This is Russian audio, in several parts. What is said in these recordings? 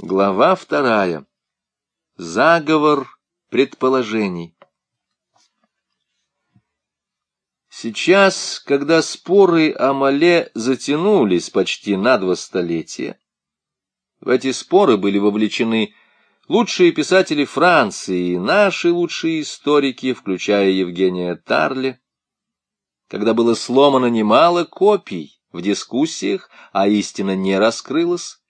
Глава вторая. Заговор предположений. Сейчас, когда споры о Мале затянулись почти на два столетия, в эти споры были вовлечены лучшие писатели Франции и наши лучшие историки, включая Евгения Тарли, когда было сломано немало копий в дискуссиях, а истина не раскрылась,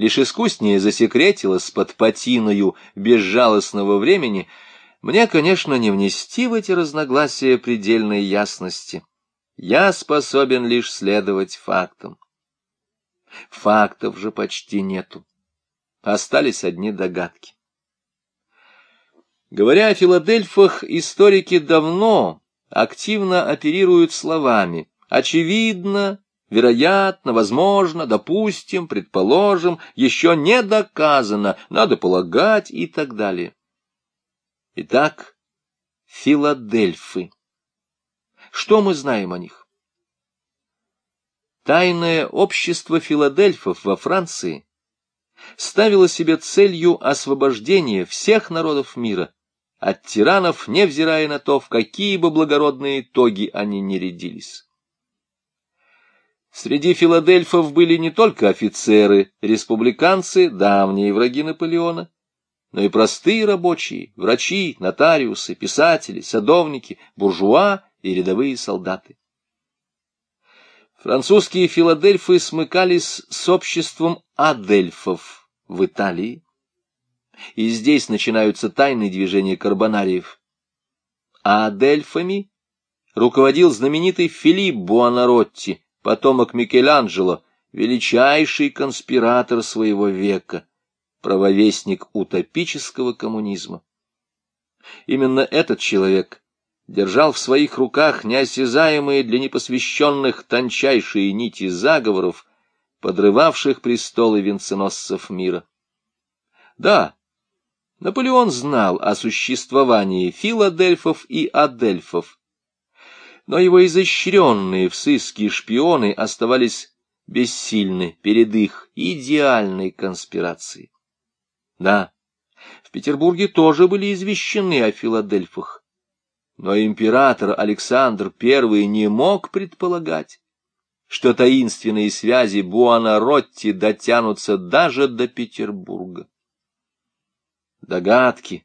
лишь искуснее засекретилась под патиною безжалостного времени, мне, конечно, не внести в эти разногласия предельной ясности. Я способен лишь следовать фактам. Фактов же почти нету. Остались одни догадки. Говоря о Филадельфах, историки давно активно оперируют словами «очевидно», Вероятно, возможно, допустим, предположим, еще не доказано, надо полагать и так далее. Итак, Филадельфы. Что мы знаем о них? Тайное общество филадельфов во Франции ставило себе целью освобождения всех народов мира от тиранов, невзирая на то, в какие бы благородные итоги они не рядились. Среди филадельфов были не только офицеры, республиканцы, давние враги Наполеона, но и простые рабочие, врачи, нотариусы, писатели, садовники, буржуа и рядовые солдаты. Французские филадельфы смыкались с обществом адельфов в Италии, и здесь начинаются тайные движения карбонариев. А адельфами руководил знаменитый Филипп Буонаротти, потомок Микеланджело, величайший конспиратор своего века, правовестник утопического коммунизма. Именно этот человек держал в своих руках неосязаемые для непосвященных тончайшие нити заговоров, подрывавших престолы венценосцев мира. Да, Наполеон знал о существовании филадельфов и адельфов, но его изощренные в сыске шпионы оставались бессильны перед их идеальной конспирацией. Да, в Петербурге тоже были извещены о Филадельфах, но император Александр I не мог предполагать, что таинственные связи Буонаротти дотянутся даже до Петербурга. Догадки,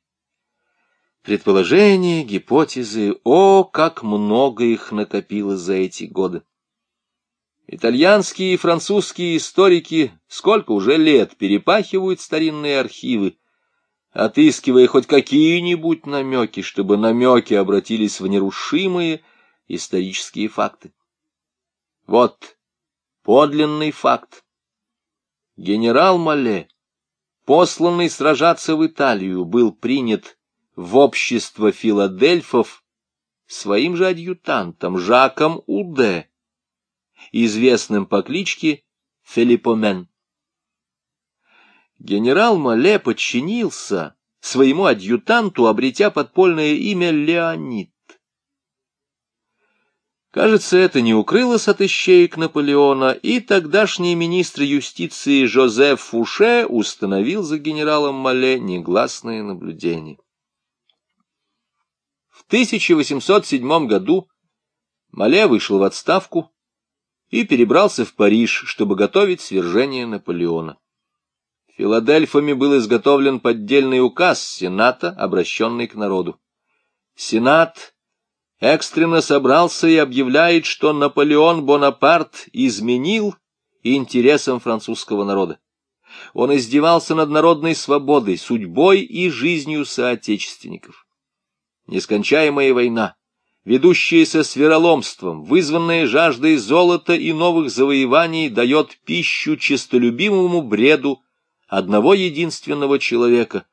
Предположения, гипотезы, о, как много их накопилось за эти годы. Итальянские и французские историки сколько уже лет перепахивают старинные архивы, отыскивая хоть какие-нибудь намеки, чтобы намеки обратились в нерушимые исторические факты. Вот подлинный факт. Генерал Мале, посланный сражаться в Италию, был принят в общество филадельфов своим же адъютантом Жаком Уде, известным по кличке Филиппомен. Генерал Мале подчинился своему адъютанту, обретя подпольное имя Леонид. Кажется, это не укрылось от ищеек Наполеона, и тогдашний министр юстиции Жозеф Фуше установил за генералом Мале негласное наблюдение. В 1807 году Мале вышел в отставку и перебрался в Париж, чтобы готовить свержение Наполеона. Филадельфами был изготовлен поддельный указ Сената, обращенный к народу. Сенат экстренно собрался и объявляет, что Наполеон Бонапарт изменил интересам французского народа. Он издевался над народной свободой, судьбой и жизнью соотечественников. Нескончаемая война, ведущаяся с вероломством, вызванная жаждой золота и новых завоеваний, дает пищу честолюбимому бреду одного единственного человека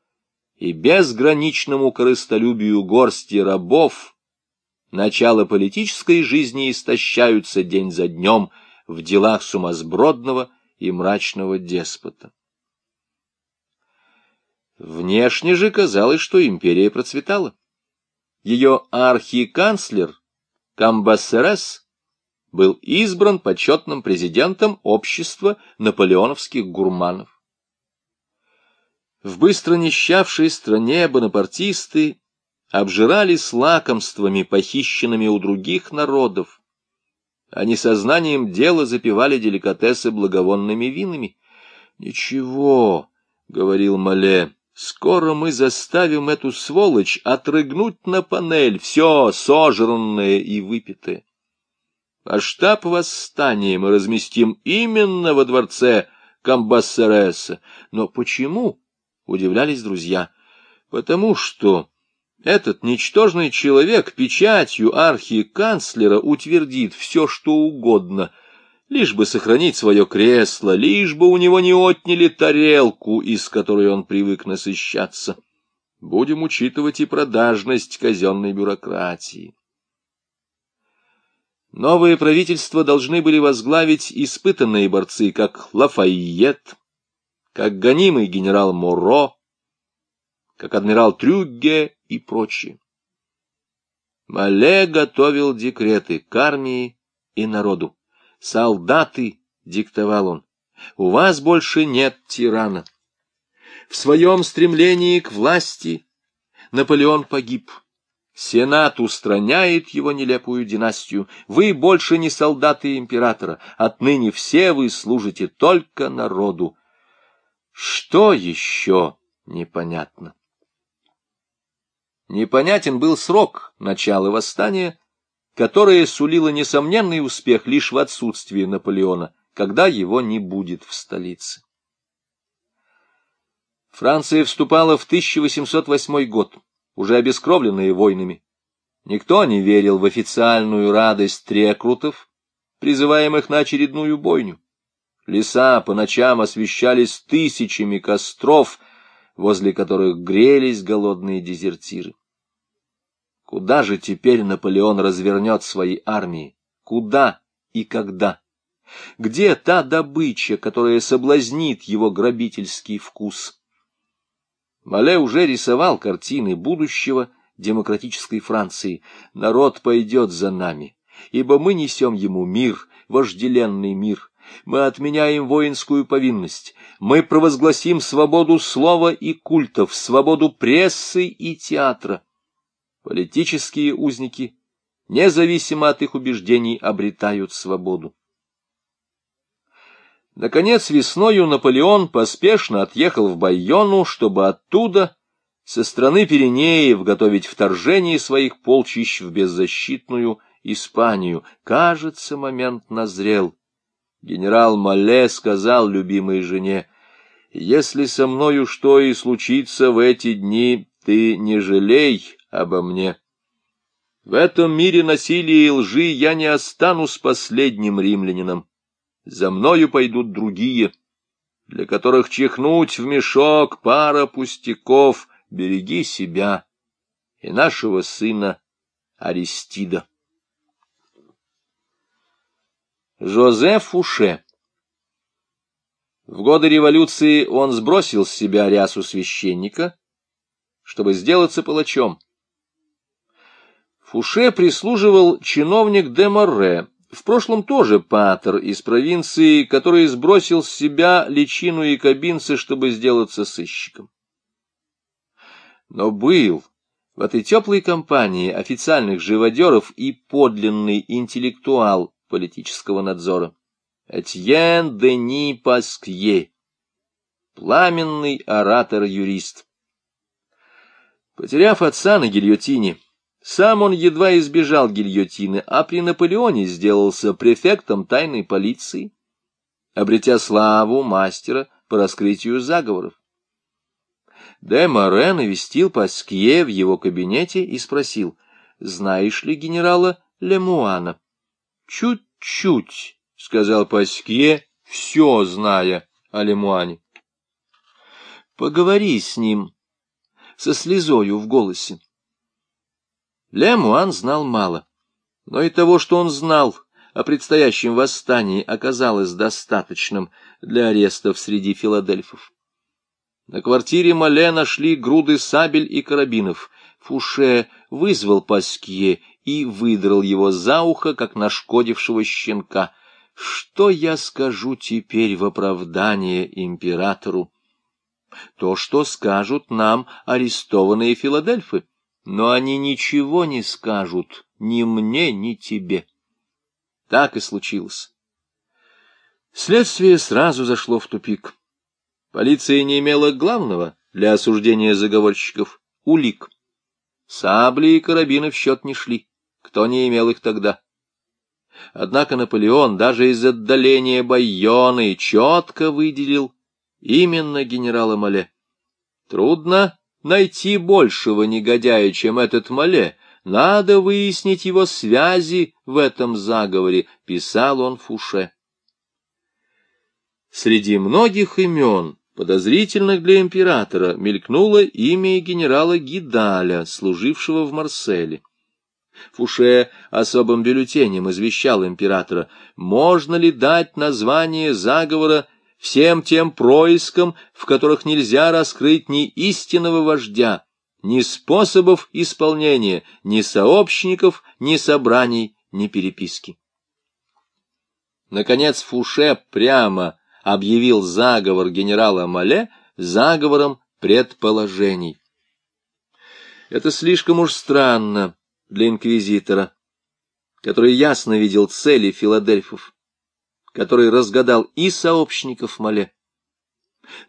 и безграничному корыстолюбию горсти рабов, начало политической жизни истощаются день за днем в делах сумасбродного и мрачного деспота. Внешне же казалось, что империя процветала. Ее архиканцлер Камбассерес был избран почетным президентом общества наполеоновских гурманов. В быстро нищавшей стране бонапартисты обжирались лакомствами, похищенными у других народов. Они сознанием дела запивали деликатесы благовонными винами. «Ничего», — говорил Мале, — «скоро мы заставим эту сволочь отрыгнуть на панель все сожранное и выпитое. А штаб восстания мы разместим именно во дворце Камбассереса. Но почему?» — удивлялись друзья. «Потому что...» Этот ничтожный человек печатью архиканцлера утвердит все, что угодно, лишь бы сохранить свое кресло, лишь бы у него не отняли тарелку, из которой он привык насыщаться. Будем учитывать и продажность казенной бюрократии. Новые правительства должны были возглавить испытанные борцы, как Лафайет, как гонимый генерал Моро, как адмирал Трюгге и прочие. Мале готовил декреты к армии и народу. Солдаты, диктовал он, у вас больше нет тирана. В своем стремлении к власти Наполеон погиб. Сенат устраняет его нелепую династию. Вы больше не солдаты императора. Отныне все вы служите только народу. Что еще непонятно? Непонятен был срок начала восстания, которое сулило несомненный успех лишь в отсутствии Наполеона, когда его не будет в столице. Франция вступала в 1808 год, уже обескровленная войнами. Никто не верил в официальную радость рекрутов, призываемых на очередную бойню. Леса по ночам освещались тысячами костров, возле которых грелись голодные дезертиры. Куда же теперь Наполеон развернет свои армии? Куда и когда? Где та добыча, которая соблазнит его грабительский вкус? Мале уже рисовал картины будущего демократической Франции. Народ пойдет за нами, ибо мы несем ему мир, вожделенный мир. Мы отменяем воинскую повинность. Мы провозгласим свободу слова и культов, свободу прессы и театра. Политические узники, независимо от их убеждений, обретают свободу. Наконец, весною Наполеон поспешно отъехал в Байону, чтобы оттуда, со стороны Пиренеев, готовить вторжение своих полчищ в беззащитную Испанию. Кажется, момент назрел. Генерал Мале сказал любимой жене, «Если со мною что и случится в эти дни, ты не жалей обо мне. В этом мире насилия и лжи я не останусь последним римлянином. За мною пойдут другие, для которых чихнуть в мешок пара пустяков. Береги себя и нашего сына Аристида. Жозеф Фуше В годы революции он сбросил с себя рясу священника, чтобы сделаться палачом. Фуше прислуживал чиновник де Морре, в прошлом тоже патер из провинции, который сбросил с себя личину и кабинцы, чтобы сделаться сыщиком. Но был в этой теплой компании официальных живодеров и подлинный интеллектуал политического надзора. Этьен Дени Паскье, пламенный оратор-юрист. Потеряв отца на гильотине, сам он едва избежал гильотины, а при Наполеоне сделался префектом тайной полиции, обретя славу мастера по раскрытию заговоров. Де Море навестил Паскье в его кабинете и спросил, «Знаешь ли генерала Лемуана?» «Чуть-чуть», — сказал Паскье, все зная о Лемуане. «Поговори с ним», со слезою в голосе. Лемуан знал мало, но и того, что он знал о предстоящем восстании, оказалось достаточным для арестов среди филадельфов. На квартире Мале нашли груды сабель и карабинов. Фуше вызвал Паскье и выдрал его за ухо, как нашкодившего щенка. Что я скажу теперь в оправдание императору? То, что скажут нам арестованные Филадельфы. Но они ничего не скажут ни мне, ни тебе. Так и случилось. Следствие сразу зашло в тупик. Полиция не имела главного для осуждения заговорщиков — улик. Сабли и карабины в счет не шли. Кто не имел их тогда? Однако Наполеон даже из отдаления Байоны четко выделил именно генерала Мале. Трудно найти большего негодяя, чем этот Мале. Надо выяснить его связи в этом заговоре, писал он Фуше. Среди многих имен, подозрительных для императора, мелькнуло имя генерала Гидаля, служившего в Марселе. Фуше особым бюллетенем извещал императора, можно ли дать название заговора всем тем проискам, в которых нельзя раскрыть ни истинного вождя, ни способов исполнения, ни сообщников, ни собраний, ни переписки. Наконец Фуше прямо объявил заговор генерала Мале заговором предположений. Это слишком уж странно для инквизитора, который ясно видел цели филадельфов, который разгадал и сообщников Мале,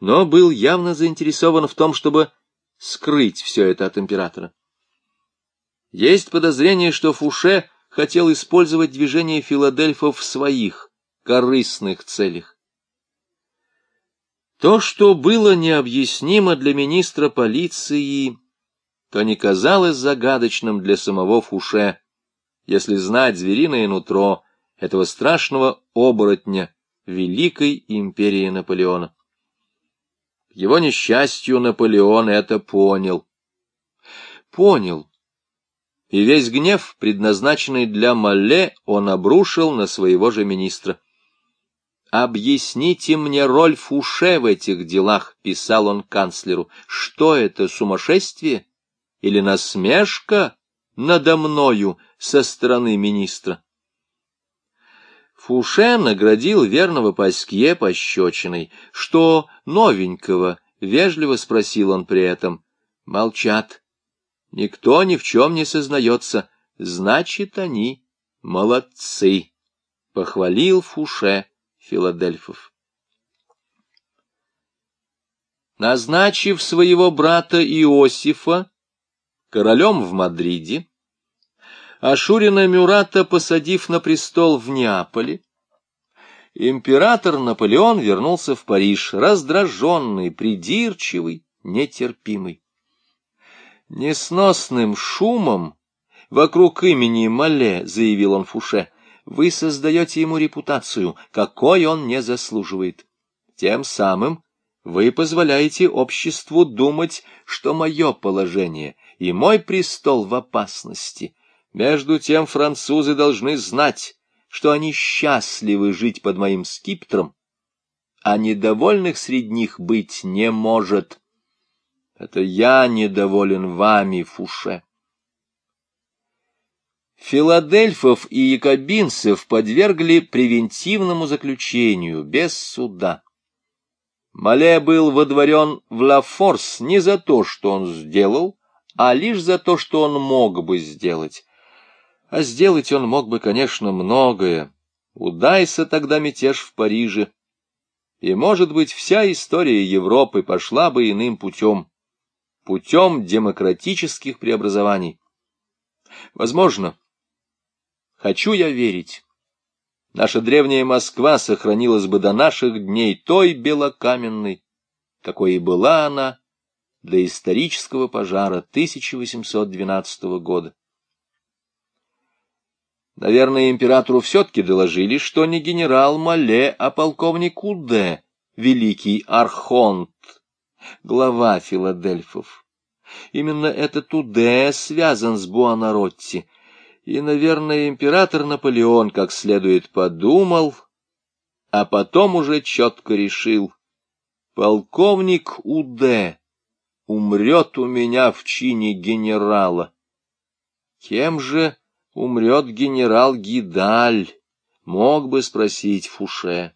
но был явно заинтересован в том, чтобы скрыть все это от императора. Есть подозрение, что Фуше хотел использовать движение филадельфов в своих корыстных целях. То, что было необъяснимо для министра полиции, то не казалось загадочным для самого Фуше, если знать звериное нутро этого страшного оборотня Великой империи Наполеона. Его несчастью Наполеон это понял. Понял. И весь гнев, предназначенный для Малле, он обрушил на своего же министра. «Объясните мне роль Фуше в этих делах», — писал он канцлеру. «Что это, сумасшествие?» или насмешка надо мною со стороны министра. Фуше наградил верного Паскье пощечиной. Что новенького? — вежливо спросил он при этом. Молчат. Никто ни в чем не сознается. Значит, они молодцы. Похвалил Фуше Филадельфов. Назначив своего брата Иосифа королем в Мадриде, а Мюрата посадив на престол в Неаполе, император Наполеон вернулся в Париж, раздраженный, придирчивый, нетерпимый. Несносным шумом вокруг имени Мале, заявил он Фуше, вы создаете ему репутацию, какой он не заслуживает. Тем самым вы позволяете обществу думать, что мое положение и мой престол в опасности. Между тем французы должны знать, что они счастливы жить под моим скипетром, а недовольных среди них быть не может. Это я недоволен вами, Фуше. Филадельфов и якобинцев подвергли превентивному заключению без суда. Мале был водворен в Ла-Форс не за то, что он сделал, а лишь за то, что он мог бы сделать. А сделать он мог бы, конечно, многое. Удайся тогда мятеж в Париже. И, может быть, вся история Европы пошла бы иным путем, путем демократических преобразований. Возможно, хочу я верить, наша древняя Москва сохранилась бы до наших дней той белокаменной, какой и была она для исторического пожара 1812 года. Наверное, императору все-таки доложили, что не генерал Мале, а полковник Уде, великий архонт, глава Филадельфов. Именно этот Уде связан с Буонаротти, и, наверное, император Наполеон как следует подумал, а потом уже четко решил. Полковник Уде умрет у меня в чине генерала. Кем же умрет генерал Гидаль, мог бы спросить Фуше.